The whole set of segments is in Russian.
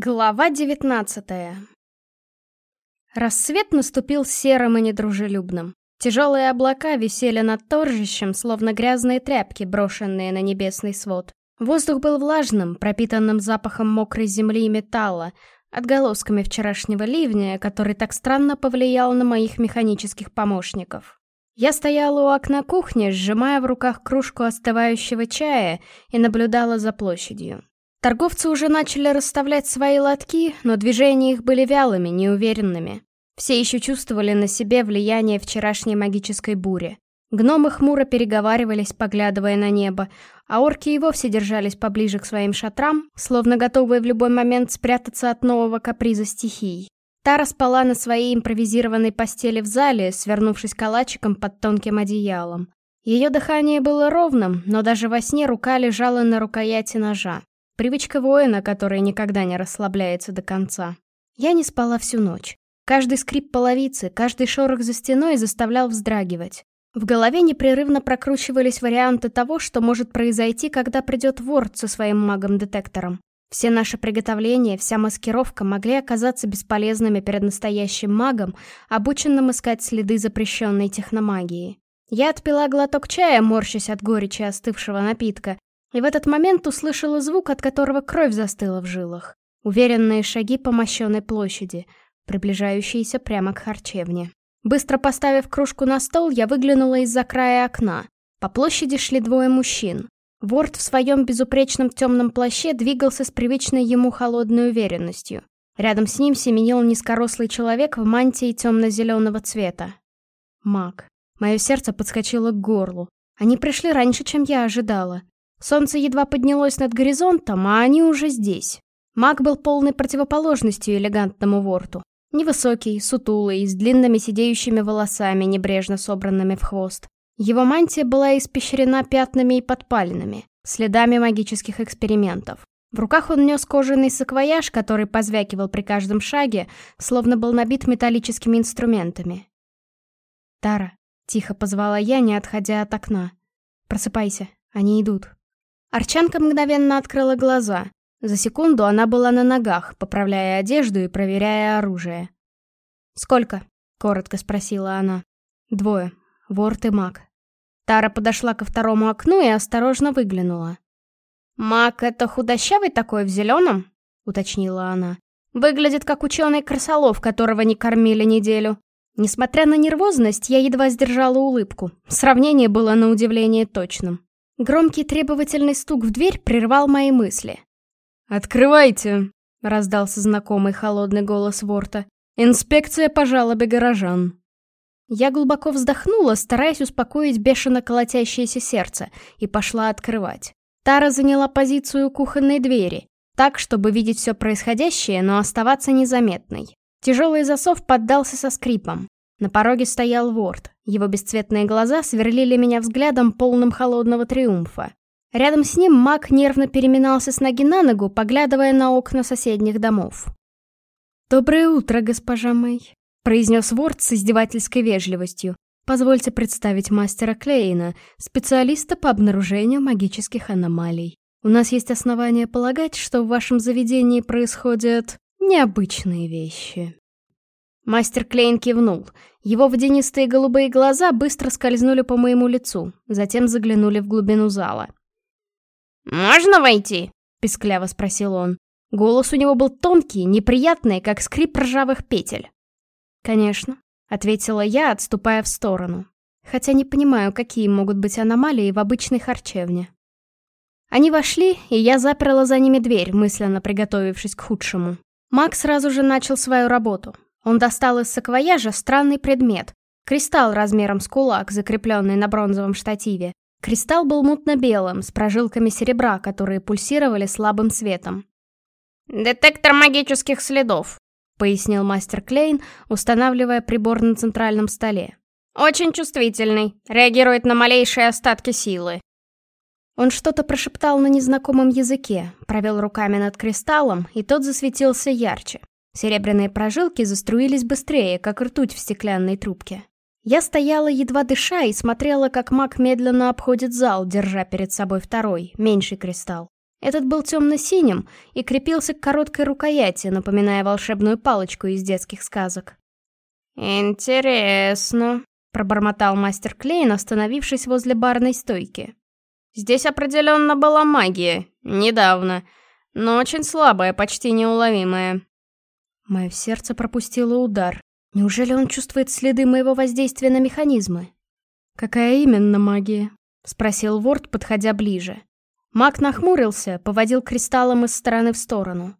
Глава девятнадцатая Рассвет наступил серым и недружелюбным. Тяжелые облака висели над торжищем, словно грязные тряпки, брошенные на небесный свод. Воздух был влажным, пропитанным запахом мокрой земли и металла, отголосками вчерашнего ливня, который так странно повлиял на моих механических помощников. Я стояла у окна кухни, сжимая в руках кружку остывающего чая и наблюдала за площадью. Торговцы уже начали расставлять свои лотки, но движения их были вялыми, неуверенными. Все еще чувствовали на себе влияние вчерашней магической бури. Гномы хмуро переговаривались, поглядывая на небо, а орки и вовсе держались поближе к своим шатрам, словно готовые в любой момент спрятаться от нового каприза стихий. Тара спала на своей импровизированной постели в зале, свернувшись калачиком под тонким одеялом. Ее дыхание было ровным, но даже во сне рука лежала на рукояти ножа. Привычка воина, который никогда не расслабляется до конца. Я не спала всю ночь. Каждый скрип половицы, каждый шорох за стеной заставлял вздрагивать. В голове непрерывно прокручивались варианты того, что может произойти, когда придет Ворд со своим магом-детектором. Все наши приготовления, вся маскировка могли оказаться бесполезными перед настоящим магом, обученным искать следы запрещенной техномагии. Я отпила глоток чая, морщась от горечи остывшего напитка, и в этот момент услышала звук, от которого кровь застыла в жилах. Уверенные шаги по мощенной площади, приближающиеся прямо к харчевне. Быстро поставив кружку на стол, я выглянула из-за края окна. По площади шли двое мужчин. Ворд в своем безупречном темном плаще двигался с привычной ему холодной уверенностью. Рядом с ним семенил низкорослый человек в мантии темно-зеленого цвета. Маг. Мое сердце подскочило к горлу. Они пришли раньше, чем я ожидала. Солнце едва поднялось над горизонтом, а они уже здесь. Маг был полной противоположностью элегантному ворту. Невысокий, сутулый, с длинными сидеющими волосами, небрежно собранными в хвост. Его мантия была испещрена пятнами и подпалинами, следами магических экспериментов. В руках он нес кожаный саквояж, который позвякивал при каждом шаге, словно был набит металлическими инструментами. «Тара», — тихо позвала я, не отходя от окна. «Просыпайся, они идут». Арчанка мгновенно открыла глаза. За секунду она была на ногах, поправляя одежду и проверяя оружие. «Сколько?» — коротко спросила она. «Двое. Ворт и маг». Тара подошла ко второму окну и осторожно выглянула. «Маг — это худощавый такой в зеленом?» — уточнила она. «Выглядит как ученый крысолов, которого не кормили неделю». Несмотря на нервозность, я едва сдержала улыбку. Сравнение было на удивление точным. Громкий требовательный стук в дверь прервал мои мысли. «Открывайте!» — раздался знакомый холодный голос Ворта. «Инспекция по жалобе горожан». Я глубоко вздохнула, стараясь успокоить бешено колотящееся сердце, и пошла открывать. Тара заняла позицию кухонной двери, так, чтобы видеть все происходящее, но оставаться незаметной. Тяжелый засов поддался со скрипом. На пороге стоял Ворд. Его бесцветные глаза сверлили меня взглядом, полным холодного триумфа. Рядом с ним маг нервно переминался с ноги на ногу, поглядывая на окна соседних домов. «Доброе утро, госпожа Мэй», — произнес Ворд с издевательской вежливостью. «Позвольте представить мастера Клейна, специалиста по обнаружению магических аномалий. У нас есть основания полагать, что в вашем заведении происходят необычные вещи». Мастер Клейн кивнул. Его водянистые голубые глаза быстро скользнули по моему лицу, затем заглянули в глубину зала. «Можно войти?» — пискляво спросил он. Голос у него был тонкий, неприятный, как скрип ржавых петель. «Конечно», — ответила я, отступая в сторону. Хотя не понимаю, какие могут быть аномалии в обычной харчевне. Они вошли, и я заперла за ними дверь, мысленно приготовившись к худшему. Мак сразу же начал свою работу. Он достал из саквояжа странный предмет. Кристалл размером с кулак, закрепленный на бронзовом штативе. Кристалл был мутно-белым, с прожилками серебра, которые пульсировали слабым светом. «Детектор магических следов», — пояснил мастер Клейн, устанавливая прибор на центральном столе. «Очень чувствительный, реагирует на малейшие остатки силы». Он что-то прошептал на незнакомом языке, провел руками над кристаллом, и тот засветился ярче. Серебряные прожилки заструились быстрее, как ртуть в стеклянной трубке. Я стояла, едва дыша, и смотрела, как маг медленно обходит зал, держа перед собой второй, меньший кристалл. Этот был темно-синим и крепился к короткой рукояти, напоминая волшебную палочку из детских сказок. «Интересно», — пробормотал мастер Клейн, остановившись возле барной стойки. «Здесь определенно была магия, недавно, но очень слабая, почти неуловимая». Мое сердце пропустило удар. Неужели он чувствует следы моего воздействия на механизмы? «Какая именно магия?» — спросил Ворд, подходя ближе. Маг нахмурился, поводил кристаллом из стороны в сторону.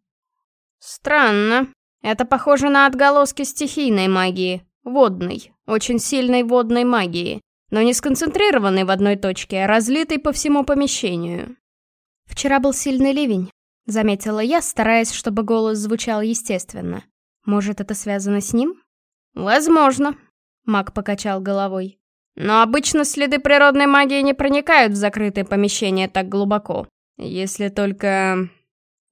«Странно. Это похоже на отголоски стихийной магии. Водной, очень сильной водной магии. Но не сконцентрированной в одной точке, а разлитой по всему помещению». «Вчера был сильный ливень», — заметила я, стараясь, чтобы голос звучал естественно. «Может, это связано с ним?» «Возможно», — маг покачал головой. Но обычно следы природной магии не проникают в закрытые помещения так глубоко. Если только...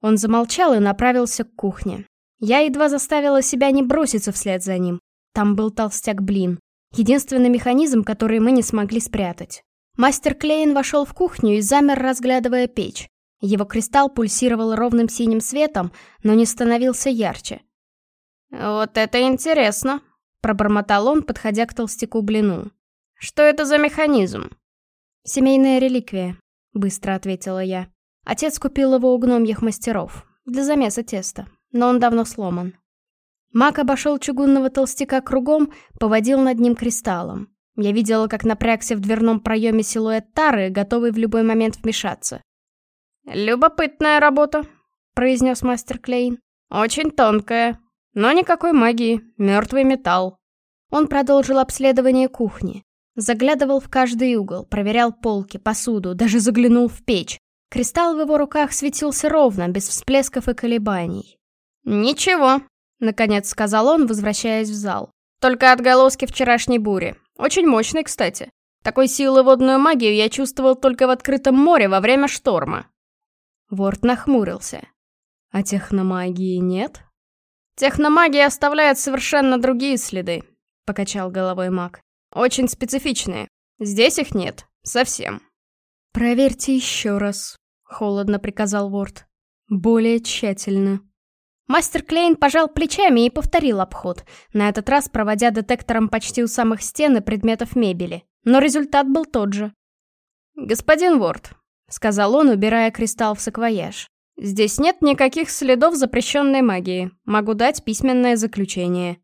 Он замолчал и направился к кухне. Я едва заставила себя не броситься вслед за ним. Там был толстяк-блин. Единственный механизм, который мы не смогли спрятать. Мастер Клейн вошел в кухню и замер, разглядывая печь. Его кристалл пульсировал ровным синим светом, но не становился ярче. «Вот это интересно», — пробормотал он, подходя к толстяку-блину. «Что это за механизм?» «Семейная реликвия», — быстро ответила я. Отец купил его у гномьих мастеров, для замеса теста, но он давно сломан. Маг обошел чугунного толстяка кругом, поводил над ним кристаллом. Я видела, как напрягся в дверном проеме силуэт Тары, готовый в любой момент вмешаться. «Любопытная работа», — произнес мастер Клейн. «Очень тонкая, но никакой магии, мертвый металл». Он продолжил обследование кухни. Заглядывал в каждый угол, проверял полки, посуду, даже заглянул в печь. Кристалл в его руках светился ровно, без всплесков и колебаний. «Ничего», — наконец сказал он, возвращаясь в зал. «Только отголоски вчерашней бури. Очень мощной, кстати. Такой силы водную магию я чувствовал только в открытом море во время шторма». Ворд нахмурился. «А техномагии нет?» «Техномагия оставляет совершенно другие следы», — покачал головой маг. Очень специфичные. Здесь их нет. Совсем. «Проверьте еще раз», — холодно приказал Ворд. «Более тщательно». Мастер Клейн пожал плечами и повторил обход, на этот раз проводя детектором почти у самых стен и предметов мебели. Но результат был тот же. «Господин Ворд», — сказал он, убирая кристалл в саквояж, — «здесь нет никаких следов запрещенной магии. Могу дать письменное заключение».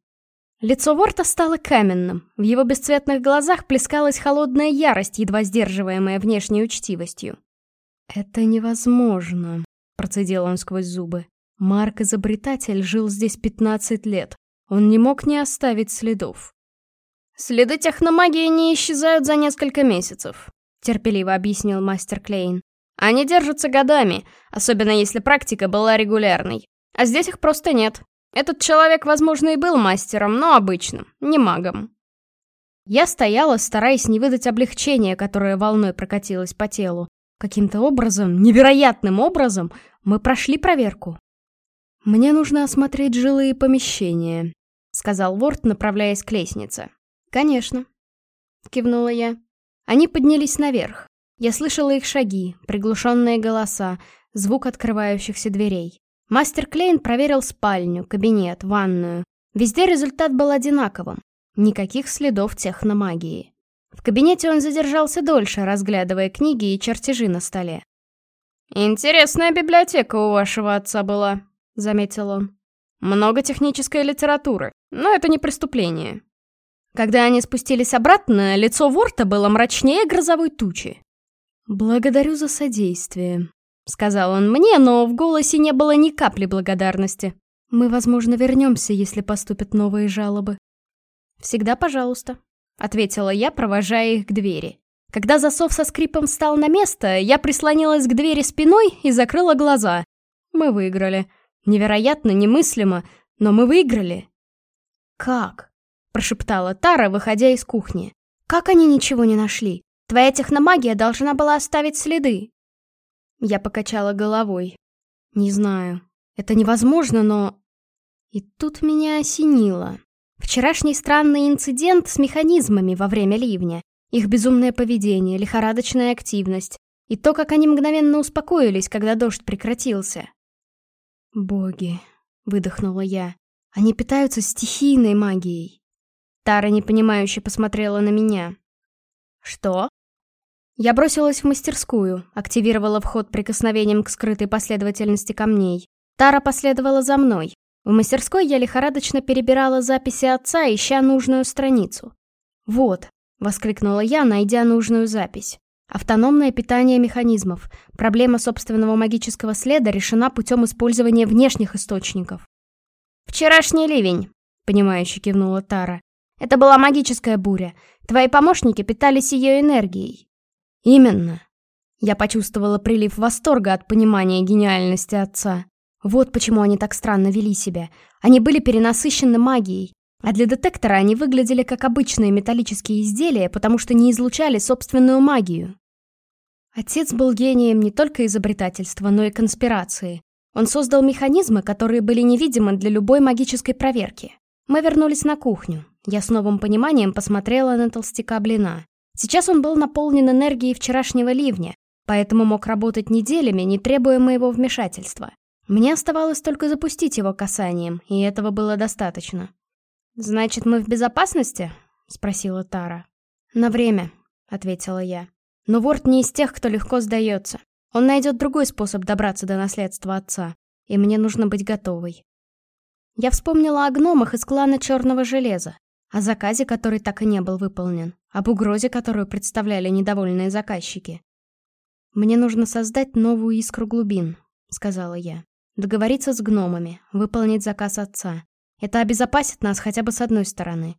Лицо Ворта стало каменным, в его бесцветных глазах плескалась холодная ярость, едва сдерживаемая внешней учтивостью. «Это невозможно», — процедил он сквозь зубы. «Марк-изобретатель жил здесь 15 лет. Он не мог не оставить следов». «Следы техномагии не исчезают за несколько месяцев», — терпеливо объяснил мастер Клейн. «Они держатся годами, особенно если практика была регулярной. А здесь их просто нет. Этот человек, возможно, и был мастером, но обычным, не магом. Я стояла, стараясь не выдать облегчения, которое волной прокатилось по телу. Каким-то образом, невероятным образом, мы прошли проверку. «Мне нужно осмотреть жилые помещения», — сказал Ворд, направляясь к лестнице. «Конечно», — кивнула я. Они поднялись наверх. Я слышала их шаги, приглушенные голоса, звук открывающихся дверей. Мастер Клейн проверил спальню, кабинет, ванную. Везде результат был одинаковым. Никаких следов техномагии. В кабинете он задержался дольше, разглядывая книги и чертежи на столе. «Интересная библиотека у вашего отца была», — заметил он. «Много технической литературы, но это не преступление». Когда они спустились обратно, лицо Ворта было мрачнее грозовой тучи. «Благодарю за содействие», — сказал он мне, но в голосе не было ни капли благодарности. «Мы, возможно, вернемся, если поступят новые жалобы». «Всегда пожалуйста», — ответила я, провожая их к двери. Когда засов со скрипом встал на место, я прислонилась к двери спиной и закрыла глаза. Мы выиграли. Невероятно, немыслимо, но мы выиграли. «Как?» — прошептала Тара, выходя из кухни. «Как они ничего не нашли? Твоя техномагия должна была оставить следы». Я покачала головой. Не знаю. Это невозможно, но... И тут меня осенило. Вчерашний странный инцидент с механизмами во время ливня, их безумное поведение, лихорадочная активность. И то, как они мгновенно успокоились, когда дождь прекратился. «Боги», — выдохнула я, — «они питаются стихийной магией». Тара непонимающе посмотрела на меня. «Что?» Я бросилась в мастерскую, активировала вход прикосновением к скрытой последовательности камней. Тара последовала за мной. В мастерской я лихорадочно перебирала записи отца, ища нужную страницу. «Вот», — воскликнула я, найдя нужную запись. Автономное питание механизмов. Проблема собственного магического следа решена путем использования внешних источников. «Вчерашний ливень», — понимающе кивнула Тара. «Это была магическая буря. Твои помощники питались ее энергией». «Именно». Я почувствовала прилив восторга от понимания гениальности отца. Вот почему они так странно вели себя. Они были перенасыщены магией, а для детектора они выглядели как обычные металлические изделия, потому что не излучали собственную магию. Отец был гением не только изобретательства, но и конспирации. Он создал механизмы, которые были невидимы для любой магической проверки. Мы вернулись на кухню. Я с новым пониманием посмотрела на толстяка блина. Сейчас он был наполнен энергией вчерашнего ливня, поэтому мог работать неделями, не требуя моего вмешательства. Мне оставалось только запустить его касанием, и этого было достаточно. «Значит, мы в безопасности?» — спросила Тара. «На время», — ответила я. «Но Ворд не из тех, кто легко сдается. Он найдет другой способ добраться до наследства отца, и мне нужно быть готовой». Я вспомнила о гномах из клана Черного Железа, о заказе, который так и не был выполнен, об угрозе, которую представляли недовольные заказчики. «Мне нужно создать новую искру глубин», — сказала я. Договориться с гномами, выполнить заказ отца. Это обезопасит нас хотя бы с одной стороны.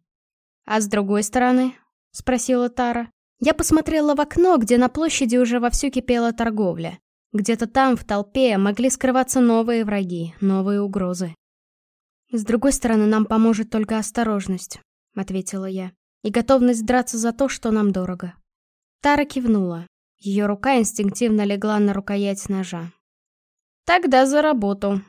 «А с другой стороны?» — спросила Тара. Я посмотрела в окно, где на площади уже вовсю кипела торговля. Где-то там, в толпе, могли скрываться новые враги, новые угрозы. «С другой стороны, нам поможет только осторожность», — ответила я, «и готовность драться за то, что нам дорого». Тара кивнула. Ее рука инстинктивно легла на рукоять ножа. «Тогда за работу»,